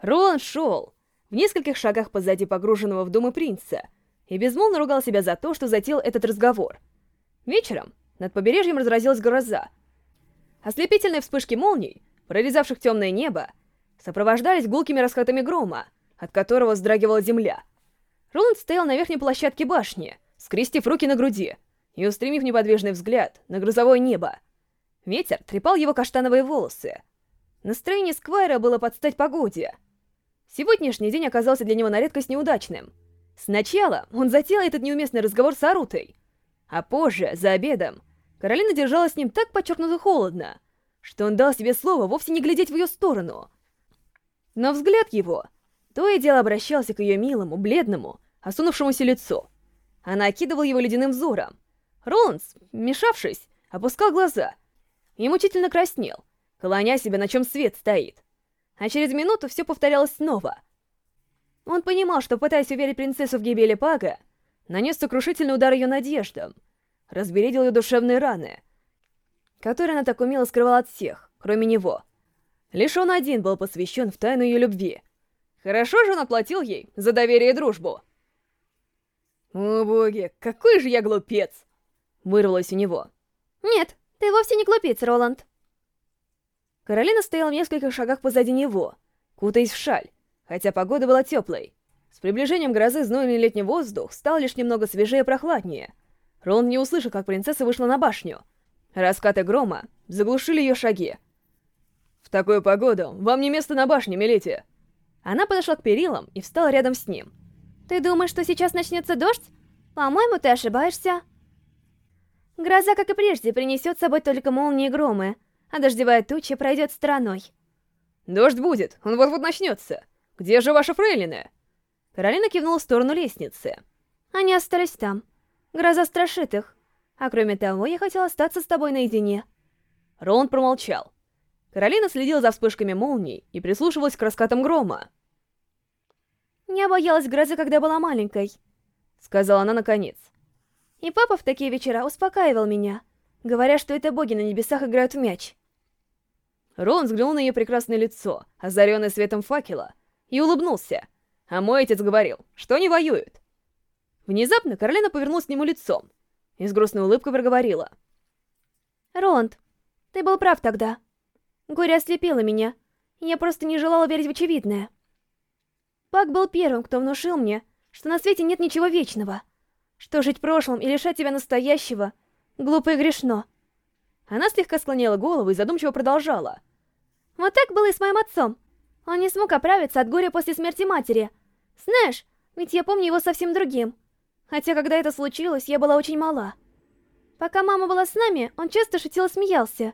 Роланд шел в нескольких шагах позади погруженного в думы принца и безмолвно ругал себя за то, что затеял этот разговор. Вечером над побережьем разразилась гроза. Ослепительные вспышки молний, прорезавших темное небо, сопровождались гулкими раскатами грома, от которого вздрагивала земля. Роланд стоял на верхней площадке башни, скрестив руки на груди и устремив неподвижный взгляд на грузовое небо. Ветер трепал его каштановые волосы. Настроение Сквайра было под стать погоде. Сегодняшний день оказался для него на редкость неудачным. Сначала он затеял этот неуместный разговор с Арутой, а позже, за обедом, Каролина держалась с ним так подчеркнуто холодно, что он дал себе слово вовсе не глядеть в ее сторону. Но взгляд его то и дело обращался к ее милому, бледному, осунувшемуся лицу. Она окидывала его ледяным взором. Роландс, мешавшись, опускал глаза и мучительно краснел, клоня себя, на чем свет стоит. А через минуту все повторялось снова. Он понимал, что, пытаясь уверить принцессу в гибели Пага, нанес сокрушительный удар ее надеждам, разбередил ее душевные раны, которые она так умело скрывала от всех, кроме него. Лишь он один был посвящен в тайну ее любви. Хорошо же он оплатил ей за доверие и дружбу. «О боги, какой же я глупец!» Вырвалось у него. «Нет, ты вовсе не глупец, Роланд». Каролина стояла в нескольких шагах позади него, кутаясь в шаль, хотя погода была теплой. С приближением грозы знойный летний воздух стал лишь немного свежее и прохладнее. Рон не услышал, как принцесса вышла на башню. Раскаты грома заглушили ее шаги. «В такую погоду вам не место на башне, милети!» Она подошла к перилам и встала рядом с ним. «Ты думаешь, что сейчас начнется дождь? По-моему, ты ошибаешься». Гроза, как и прежде, принесет с собой только молнии и громы, а дождевая туча пройдет стороной. «Дождь будет, он вот-вот начнется. Где же ваши фрейлины?» Каролина кивнула в сторону лестницы. «Они остались там. Гроза страшит их. А кроме того, я хотела остаться с тобой наедине». Роланд промолчал. Каролина следила за вспышками молний и прислушивалась к раскатам грома. «Я боялась грозы, когда была маленькой», — сказала она наконец. И папа в такие вечера успокаивал меня, говоря, что это боги на небесах играют в мяч. Рон взглянул на ее прекрасное лицо, озаренное светом факела, и улыбнулся. А мой отец говорил, что они воюют. Внезапно Каролина повернулась к нему лицом и с грустной улыбкой проговорила. «Ронд, ты был прав тогда. Горе ослепило меня, я просто не желала верить в очевидное. Пак был первым, кто внушил мне, что на свете нет ничего вечного» что жить прошлым и лишать тебя настоящего глупо и грешно. Она слегка склонила голову и задумчиво продолжала. Вот так было и с моим отцом. Он не смог оправиться от горя после смерти матери. Знаешь, ведь я помню его совсем другим. Хотя, когда это случилось, я была очень мала. Пока мама была с нами, он часто шутил и смеялся.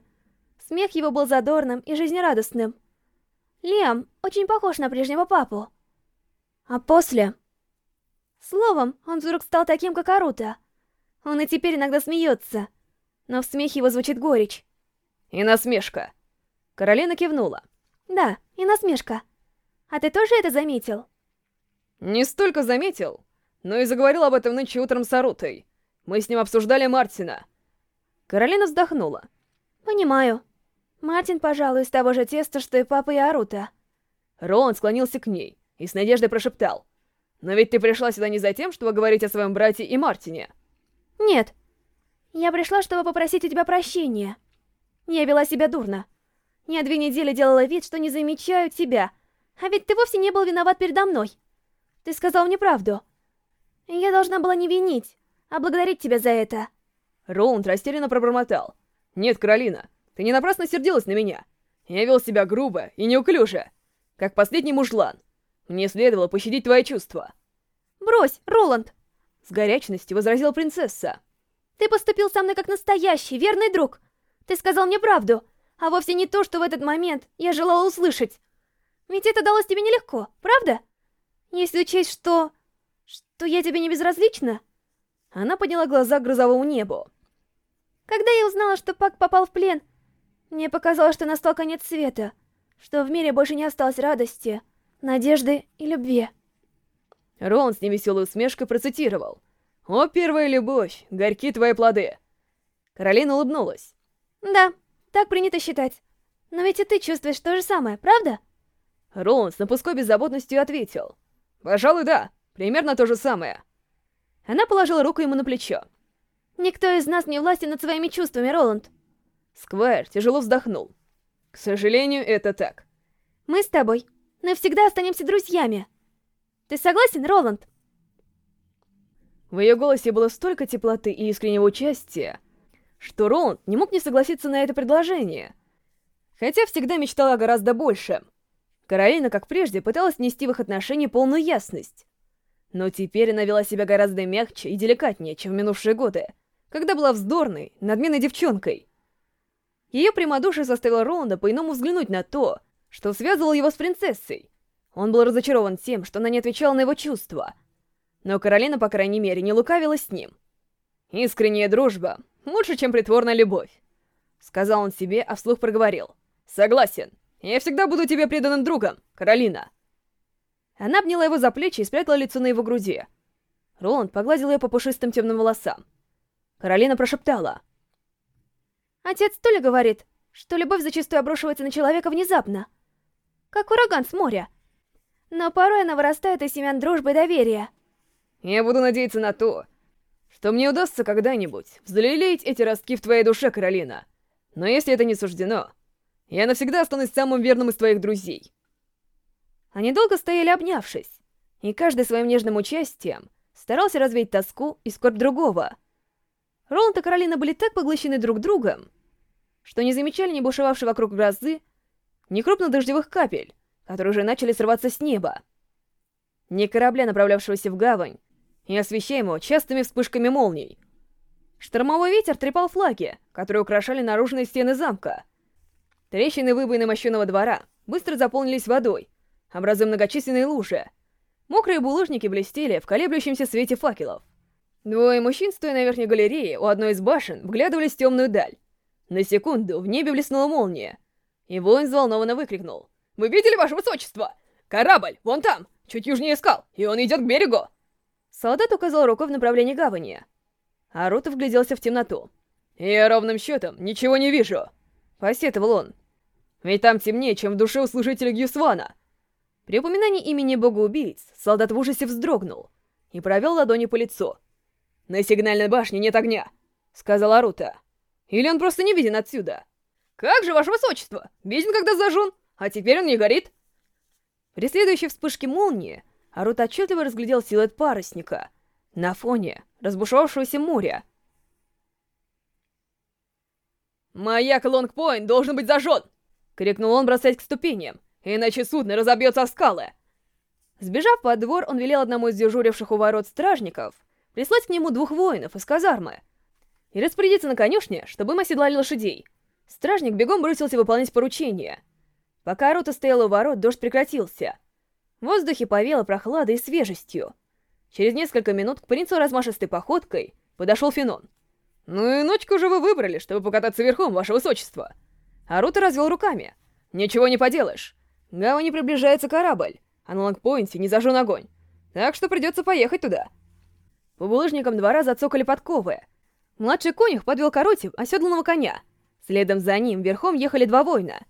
Смех его был задорным и жизнерадостным. Лиам очень похож на прежнего папу. А после... Словом, он вдруг стал таким, как Арута. Он и теперь иногда смеется, но в смехе его звучит горечь. И насмешка. Каролина кивнула. Да, и насмешка. А ты тоже это заметил? Не столько заметил, но и заговорил об этом нынче утром с Арутой. Мы с ним обсуждали Мартина. Каролина вздохнула. Понимаю. Мартин, пожалуй, из того же теста, что и папа и Арута. Роланд склонился к ней и с надеждой прошептал. Но ведь ты пришла сюда не за тем, чтобы говорить о своем брате и Мартине. Нет. Я пришла, чтобы попросить у тебя прощения. Я вела себя дурно. Я две недели делала вид, что не замечаю тебя. А ведь ты вовсе не был виноват передо мной. Ты сказал мне правду. Я должна была не винить, а благодарить тебя за это. Роланд растерянно пробормотал. Нет, Каролина, ты не напрасно сердилась на меня. Я вел себя грубо и неуклюже, как последний мужлан. Мне следовало пощадить твои чувства. Брось, Роланд! С горячностью возразила принцесса. Ты поступил со мной как настоящий, верный друг. Ты сказал мне правду, а вовсе не то, что в этот момент я желала услышать. Ведь это далось тебе нелегко, правда? Если учесть, что... что я тебе не безразлична? Она подняла глаза к грозовому небу. Когда я узнала, что Пак попал в плен, мне показалось, что настал конец света, что в мире больше не осталось радости, надежды и любви. Рон с невеселой усмешкой процитировал. «О, первая любовь, горьки твои плоды!» Каролина улыбнулась. «Да, так принято считать. Но ведь и ты чувствуешь то же самое, правда?» Роланд с напуской беззаботностью ответил. «Пожалуй, да. Примерно то же самое». Она положила руку ему на плечо. «Никто из нас не властен над своими чувствами, Роланд». Сквайр тяжело вздохнул. «К сожалению, это так». «Мы с тобой навсегда останемся друзьями. Ты согласен, Роланд?» В ее голосе было столько теплоты и искреннего участия, что Роланд не мог не согласиться на это предложение. Хотя всегда мечтала о гораздо большем. Каролина, как прежде, пыталась нести в их отношения полную ясность. Но теперь она вела себя гораздо мягче и деликатнее, чем в минувшие годы, когда была вздорной, надменной девчонкой. Ее прямодушие заставило Роланда по-иному взглянуть на то, что связывало его с принцессой. Он был разочарован тем, что она не отвечала на его чувства — но Каролина, по крайней мере, не лукавила с ним. «Искренняя дружба лучше, чем притворная любовь», — сказал он себе, а вслух проговорил. «Согласен. Я всегда буду тебе преданным другом, Каролина». Она обняла его за плечи и спрятала лицо на его груди. Роланд погладил ее по пушистым темным волосам. Каролина прошептала. «Отец Толя говорит, что любовь зачастую обрушивается на человека внезапно, как ураган с моря. Но порой она вырастает из семян дружбы и доверия». Я буду надеяться на то, что мне удастся когда-нибудь взлелеять эти ростки в твоей душе, Каролина. Но если это не суждено, я навсегда останусь самым верным из твоих друзей. Они долго стояли обнявшись, и каждый своим нежным участием старался развеять тоску и скорбь другого. Роланд и Каролина были так поглощены друг другом, что не замечали ни бушевавшей вокруг грозы, ни крупных дождевых капель, которые уже начали срываться с неба, ни корабля, направлявшегося в гавань, и освещаемого частыми вспышками молний. Штормовой ветер трепал флаги, которые украшали наружные стены замка. Трещины выбоины мощеного двора быстро заполнились водой, образуя многочисленные лужи. Мокрые булыжники блестели в колеблющемся свете факелов. Двое мужчин, стоя на верхней галерее у одной из башен, вглядывались в темную даль. На секунду в небе блеснула молния, и воин взволнованно выкрикнул. «Вы видели, ваше высочество? Корабль, вон там, чуть южнее скал, и он идет к берегу!» Солдат указал рукой в направлении гавани. Аруто вгляделся в темноту. «Я ровным счетом ничего не вижу!» Посетовал он. «Ведь там темнее, чем в душе у служителя Гюсвана!» При упоминании имени бога-убийц солдат в ужасе вздрогнул и провел ладони по лицу. «На сигнальной башне нет огня!» — сказал Аруто. «Или он просто не виден отсюда?» «Как же, ваше высочество! Виден, когда зажжен, а теперь он не горит!» При следующей вспышке молнии Арут отчетливо разглядел силуэт парусника на фоне разбушевавшегося моря. «Маяк Лонгпойнт должен быть зажжен!» — крикнул он, бросаясь к ступеням, «иначе судно разобьется в скалы!» Сбежав под двор, он велел одному из дежуривших у ворот стражников прислать к нему двух воинов из казармы и распорядиться на конюшне, чтобы им оседлали лошадей. Стражник бегом бросился выполнять поручение. Пока Арута стоял у ворот, дождь прекратился — в воздухе повело прохладой и свежестью. Через несколько минут к принцу размашистой походкой подошел Фенон. «Ну и ночку же вы выбрали, чтобы покататься верхом, ваше высочество!» Арута развел руками. «Ничего не поделаешь. Гавани приближается корабль, а на лангпоинте не зажжен огонь. Так что придется поехать туда». По булыжникам двора зацокали подковы. Младший конюх подвел коротив оседланного коня. Следом за ним верхом ехали два воина.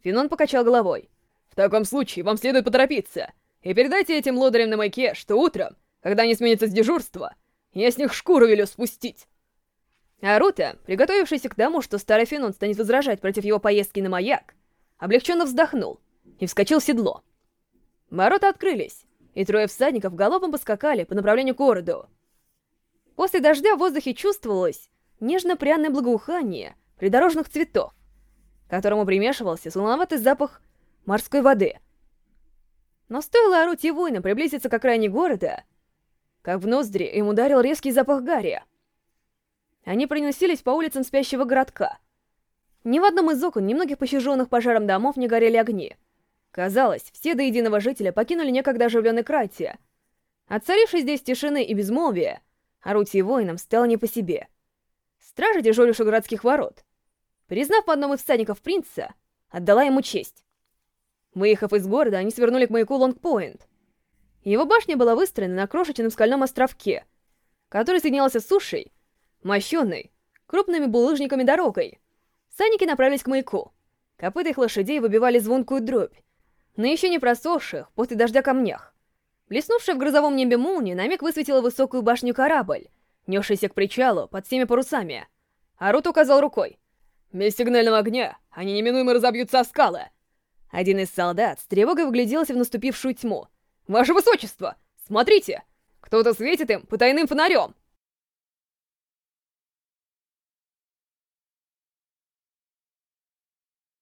Фенон покачал головой. В таком случае вам следует поторопиться. И передайте этим лодырям на маяке, что утром, когда они сменятся с дежурства, я с них шкуру велю спустить. Арута, приготовившийся к тому, что старый Фенон станет возражать против его поездки на маяк, облегченно вздохнул и вскочил в седло. Ворота открылись, и трое всадников галопом поскакали по направлению к городу. После дождя в воздухе чувствовалось нежно-пряное благоухание придорожных цветов, к которому примешивался солоноватый запах морской воды. Но стоило Арути воина приблизиться к окраине города, как в ноздри им ударил резкий запах гари. Они приносились по улицам спящего городка. Ни в одном из окон немногих пощаженных пожаром домов не горели огни. Казалось, все до единого жителя покинули некогда оживленный Кратия. От царившей здесь тишины и безмолвия, Арути воинам стало не по себе. Стража, дежурившая городских ворот, признав по одному из всадников принца, отдала ему честь. Выехав из города, они свернули к маяку Лонгпойнт. Его башня была выстроена на крошечном скальном островке, который соединялся с сушей, мощенной, крупными булыжниками дорогой. Саники направились к маяку. Копыта их лошадей выбивали звонкую дробь на еще не просохших после дождя камнях. Блеснувшая в грозовом небе молния на миг высветила высокую башню корабль, несшийся к причалу под всеми парусами. Арут указал рукой. «Без сигнального огня они неминуемо разобьются о скалы!» Один из солдат с тревогой вгляделся в наступившую тьму. «Ваше высочество! Смотрите! Кто-то светит им потайным фонарем!»